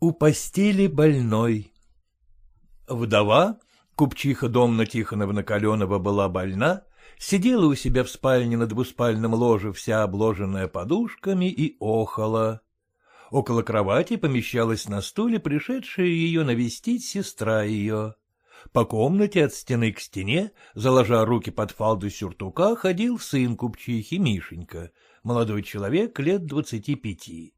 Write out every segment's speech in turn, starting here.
У постели больной Вдова, купчиха Домна Тихоновна Каленова была больна, сидела у себя в спальне на двуспальном ложе, вся обложенная подушками, и охала. Около кровати помещалась на стуле пришедшая ее навестить сестра ее. По комнате от стены к стене, заложа руки под фалды сюртука, ходил сын купчихи Мишенька, молодой человек лет двадцати пяти. —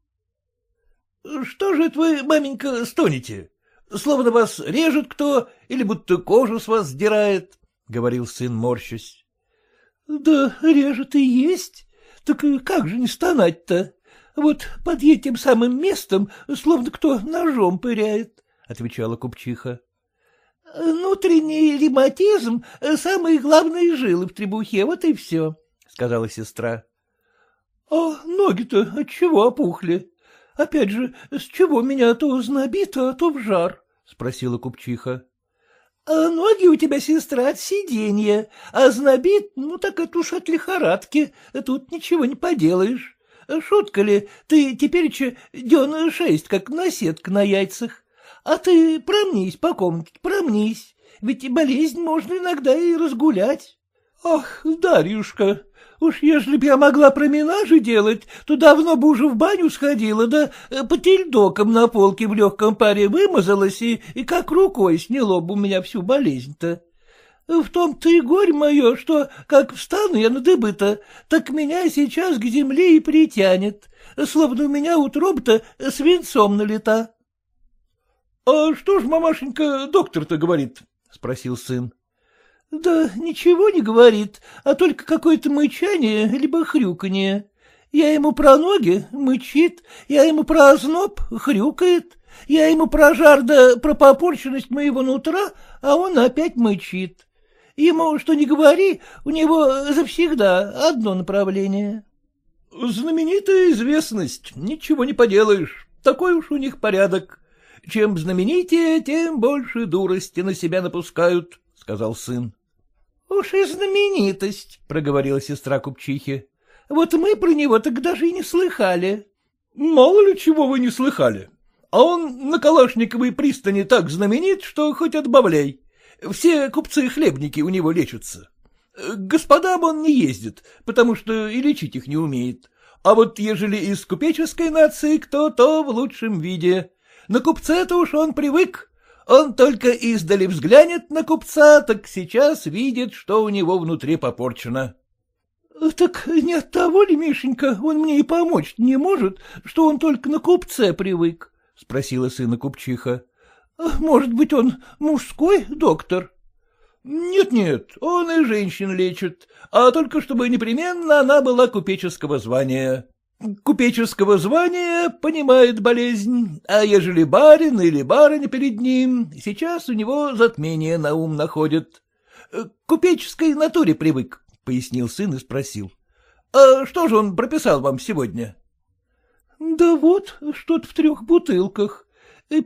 Что же это вы, маменька, стонете? Словно вас режет кто или будто кожу с вас сдирает, — говорил сын, морщась. — Да режет и есть. Так как же не стонать-то? Вот под этим самым местом словно кто ножом пыряет, — отвечала купчиха. — Внутренний ревматизм — самые главные жилы в требухе, вот и все, — сказала сестра. — А ноги-то отчего опухли? Опять же, с чего меня то знобит, а то в жар? — спросила купчиха. — А ноги у тебя, сестра, от сиденья, а знобит, ну так это уж от лихорадки, тут ничего не поделаешь. Шутка ли, ты теперь че дён шесть, как наседка на яйцах. А ты промнись по комнате, промнись, ведь болезнь можно иногда и разгулять. Ах, Дарьюшка, Уж ежели б я могла променажи делать, то давно бы уже в баню сходила, да э, по тельдокам на полке в легком паре вымазалась и, и как рукой сняло бы у меня всю болезнь-то. В том-то и горе мое, что как встану я на дыбы-то, так меня сейчас к земле и притянет, словно у меня утроба-то свинцом налита. — А что ж, мамашенька, доктор-то говорит? — спросил сын. — Да ничего не говорит, а только какое-то мычание либо хрюканье. Я ему про ноги — мычит, я ему про озноб — хрюкает, я ему про жар да про попорченность моего нутра, а он опять мычит. Ему что ни говори, у него завсегда одно направление. — Знаменитая известность, ничего не поделаешь, такой уж у них порядок. Чем знаменитее, тем больше дурости на себя напускают, — сказал сын. Уж и знаменитость, — проговорила сестра купчихи. — Вот мы про него так даже и не слыхали. — Мало ли чего вы не слыхали. А он на Калашниковой пристани так знаменит, что хоть отбавляй. Все купцы-хлебники у него лечатся. Господам он не ездит, потому что и лечить их не умеет. А вот ежели из купеческой нации кто, то в лучшем виде. На купце-то уж он привык, он только издали взглянет на купца, так сейчас видит, что у него внутри попорчено. — Так не от того ли, Мишенька, он мне и помочь не может, что он только на купце привык? — спросила сына купчиха. — Может быть, он мужской доктор? Нет, — Нет-нет, он и женщин лечит, а только чтобы непременно она была купеческого звания купеческого звания понимает болезнь, а ежели барин или барыня перед ним, сейчас у него затмение на ум находит. К купеческой натуре привык, — пояснил сын и спросил. — А что же он прописал вам сегодня? — Да вот, что-то в трех бутылках.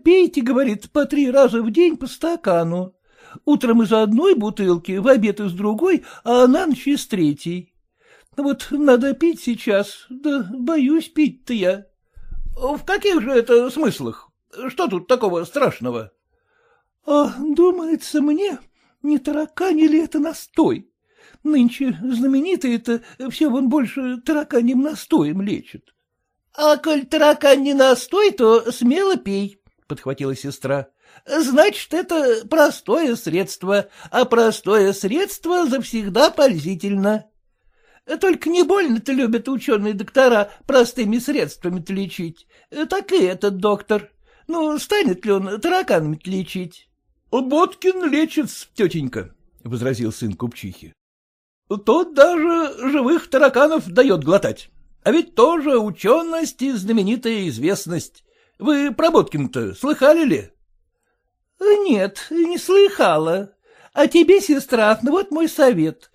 Пейте, говорит, по три раза в день по стакану. Утром из одной бутылки, в обед из другой, а на ночь из третьей. Вот надо пить сейчас, да боюсь пить-то я. — В каких же это смыслах? Что тут такого страшного? — А думается мне, не таракани ли это настой? Нынче знаменитые-то все вон больше тараканьим настоем лечат. — А коль таракань не настой, то смело пей, — подхватила сестра. — Значит, это простое средство, а простое средство завсегда пользительно. Только не больно-то любят ученые доктора простыми средствами-то лечить. Так и этот доктор. Ну, станет ли он тараканами-то лечить? — Боткин лечит, тетенька, — возразил сын купчихи. — Тот даже живых тараканов дает глотать. А ведь тоже ученость и знаменитая известность. Вы про Боткина-то слыхали ли? — Нет, не слыхала. А тебе, сестра, ну вот мой совет.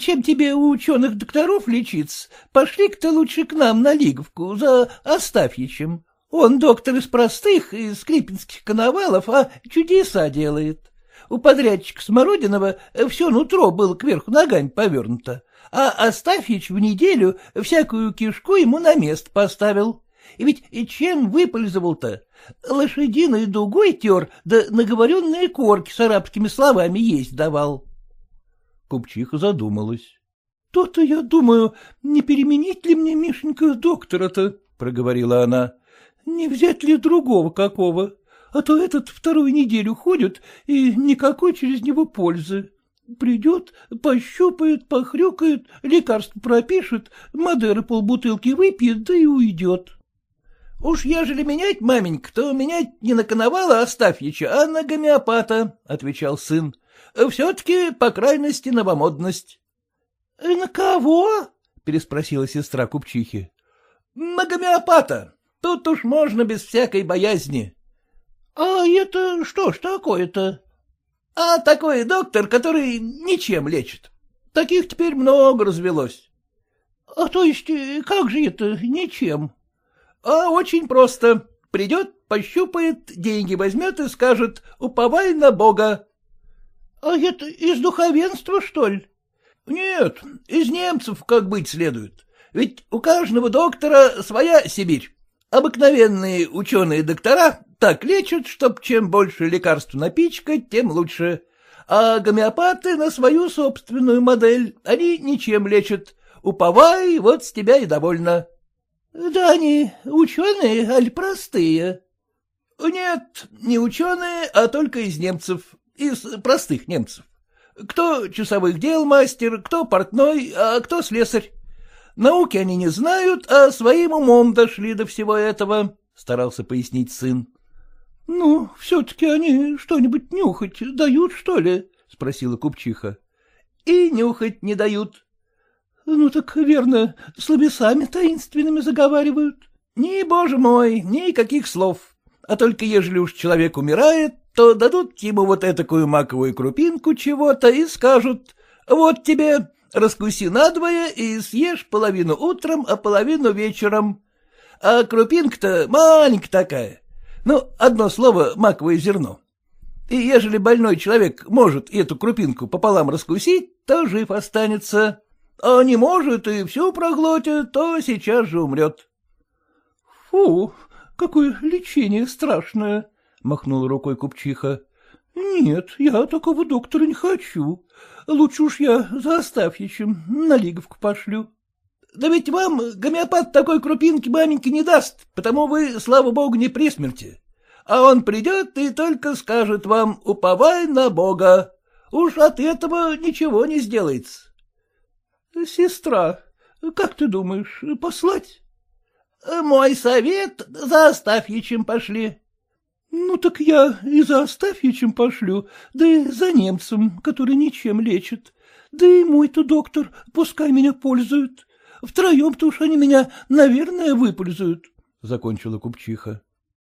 Чем тебе у ученых докторов лечиться, пошли-ка лучше к нам на Лиговку за Остафьичем. Он доктор из простых, из скрипинских коновалов, а чудеса делает. У подрядчика Смородинова все нутро было кверху ногами повернуто, а Остафьич в неделю всякую кишку ему на место поставил. И ведь чем выпользовал-то? Лошадиной дугой тер, да наговоренные корки с арабскими словами есть давал. Купчиха задумалась. — То-то я думаю, не переменить ли мне, Мишенька, доктора-то, — проговорила она. — Не взять ли другого какого? А то этот вторую неделю ходит, и никакой через него пользы. Придет, пощупает, похрюкает, лекарство пропишет, Мадеры полбутылки выпьет, да и уйдет. — Уж ежели менять, маменька, то менять не на коновала Астафьича, а на гомеопата, — отвечал сын. — Все-таки, по крайности, новомодность. — На кого? — переспросила сестра купчихи. — На гомеопата. Тут уж можно без всякой боязни. — А это что ж такое-то? А такой доктор, который ничем лечит. Таких теперь много развелось. — А то есть как же это ничем? — А очень просто. Придет, пощупает, деньги возьмет и скажет «уповай на Бога». — А это из духовенства, что ли? — Нет, из немцев как быть следует. Ведь у каждого доктора своя Сибирь. Обыкновенные ученые-доктора так лечат, чтоб чем больше лекарств напичкать, тем лучше. А гомеопаты на свою собственную модель, они ничем лечат. Уповай, вот с тебя и довольно. — Да они ученые, аль простые? — Нет, не ученые, а только из немцев, из простых немцев. Кто часовых дел мастер, кто портной, а кто слесарь. Науки они не знают, а своим умом дошли до всего этого, — старался пояснить сын. — Ну, все-таки они что-нибудь нюхать дают, что ли? — спросила купчиха. — И нюхать не дают. — Ну так, верно, словесами таинственными заговаривают. — Ни, боже мой, никаких слов. А только ежели уж человек умирает, то дадут ему вот этакую маковую крупинку чего-то и скажут, вот тебе, раскуси надвое и съешь половину утром, а половину вечером. А крупинка-то маленькая такая. Ну, одно слово — маковое зерно. И ежели больной человек может эту крупинку пополам раскусить, то жив останется. А не может и всю проглотит, то сейчас же умрет. — Фу, какое лечение страшное! — махнула рукой купчиха. — Нет, я такого доктора не хочу. Лучше уж я за Астафьичем на Лиговку пошлю. — Да ведь вам гомеопат такой крупинки маменьки не даст, потому вы, слава богу, не при смерти. А он придет и только скажет вам «уповай на Бога». Уж от этого ничего не сделается. — Сестра, как ты думаешь, послать? — Мой совет за Астафьичем пошли. Ну, так я и за Астафьичем пошлю, да и за немцем, который ничем лечит. Да и мой-то доктор, пускай меня пользуют. Втроем-то уж они меня, наверное, выпользуют, — закончила купчиха.